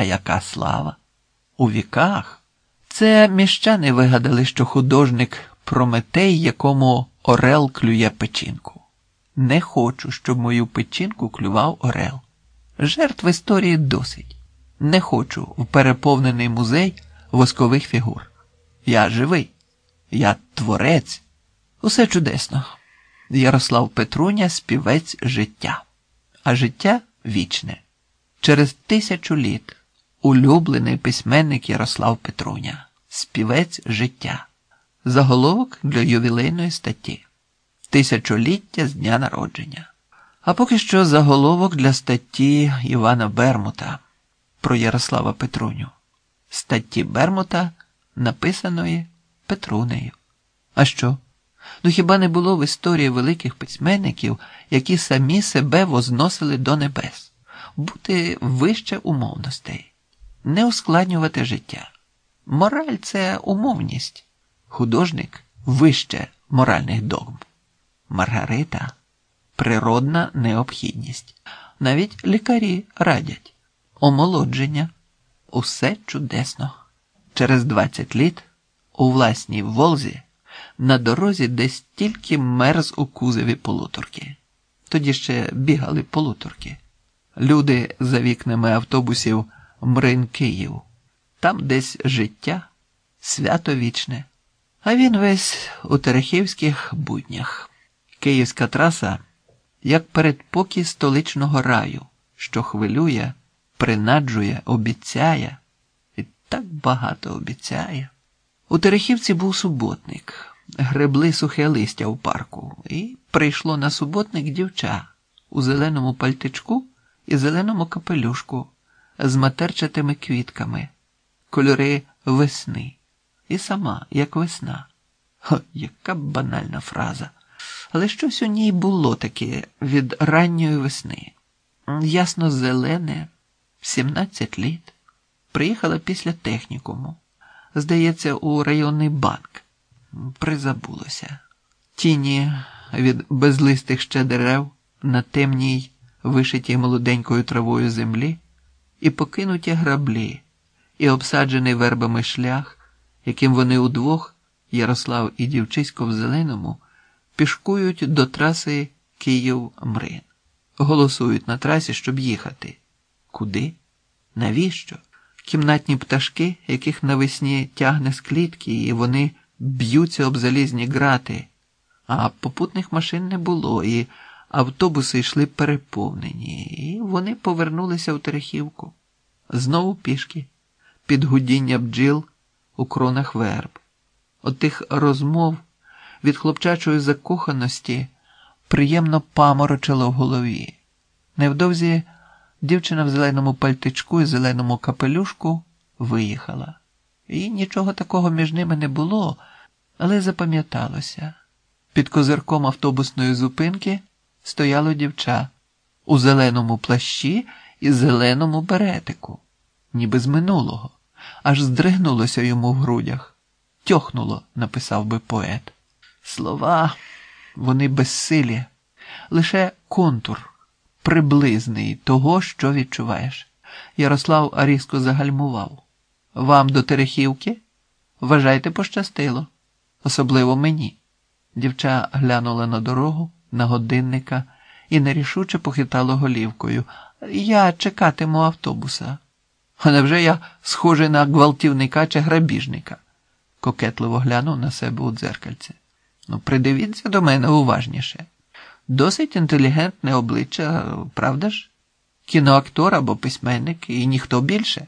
А яка слава? У віках. Це міщани вигадали, що художник Прометей, якому Орел клює печінку. Не хочу, щоб мою печінку клював Орел. Жертв історії досить. Не хочу в переповнений музей воскових фігур. Я живий, я творець. Усе чудесно. Ярослав Петруня співець життя, а життя вічне. Через тисячу літ улюблений письменник Ярослав Петруня, співець життя, заголовок для ювілейної статті, тисячоліття з дня народження. А поки що заголовок для статті Івана Бермута про Ярослава Петруню, статті Бермута, написаної Петрунею. А що? Ну хіба не було в історії великих письменників, які самі себе возносили до небес, бути вище умовностей, не ускладнювати життя? Мораль це умовність, художник вище моральних догм. Маргарита природна необхідність. Навіть лікарі радять омолодження. Усе чудесно. Через 20 літ у власній Волзі на дорозі десь тільки мерз у кузові полуторки. Тоді ще бігали полуторки. Люди за вікнами автобусів Мрин Київ. Там десь життя, свято вічне. А він весь у терехівських буднях. Київська траса, як передпокій столичного раю, що хвилює, принаджує, обіцяє і так багато обіцяє. У Терехівці був суботник гребли сухе листя в парку, і прийшло на суботник дівча у зеленому пальтичку і зеленому капелюшку з матерчатими квітками, кольори весни. І сама, як весна. О, яка банальна фраза. Але щось у ній було таке від ранньої весни. Ясно зелене, 17 літ. Приїхала після технікуму. Здається, у районний банк призабулося. Тіні від безлистих ще дерев на темній, вишитій молоденькою травою землі, і покинуті граблі, і обсаджений вербами шлях, яким вони удвох, Ярослав і дівчисько в зеленому, пішкують до траси Київ-Мрин. Голосують на трасі, щоб їхати. Куди? Навіщо? Кімнатні пташки, яких навесні тягне з клітки, і вони б'ються об залізні грати, а попутних машин не було, і автобуси йшли переповнені, і вони повернулися в Терехівку. Знову пішки, під гудіння бджіл у кронах верб. От тих розмов від хлопчачої закоханості приємно паморочило в голові. Невдовзі дівчина в зеленому пальтичку і зеленому капелюшку виїхала. І нічого такого між ними не було але запам'яталося. Під козирком автобусної зупинки стояло дівча у зеленому плащі і зеленому беретику, ніби з минулого, аж здригнулося йому в грудях. Тьохнуло, написав би поет. Слова, вони безсилі, лише контур, приблизний того, що відчуваєш. Ярослав різко загальмував. Вам до Терехівки? Вважайте, пощастило особливо мені. Дівча глянула на дорогу, на годинника і нерішуче похитала голівкою. Я чекатиму автобуса. А невже я схожий на гвалтівника чи грабіжника? кокетливо глянув на себе у дзеркальце. Ну, придивіться до мене уважніше. Досить інтелігентне обличчя, правда ж? Кіноактор або письменник і ніхто більше.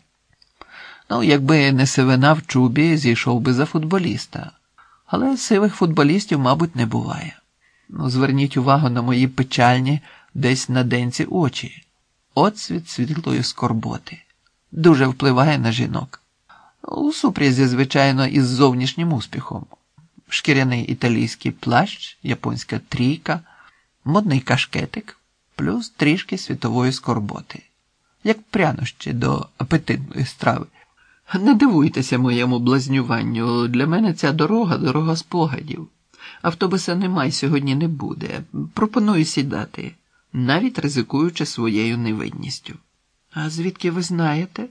Ну, якби не сивина в чубі, зійшов би за футболіста. Але сивих футболістів, мабуть, не буває. Ну, Зверніть увагу на мої печальні десь на денці очі. Оцвіт світлої скорботи. Дуже впливає на жінок. У супрязі, звичайно, із зовнішнім успіхом. Шкіряний італійський плащ, японська трійка, модний кашкетик, плюс трішки світової скорботи, як прянощі до апетитної страви. Не дивуйтеся моєму блазнюванню. Для мене ця дорога дорога спогадів. Автобуса немає сьогодні не буде. Пропоную сідати, навіть ризикуючи своєю невинністю. А звідки ви знаєте?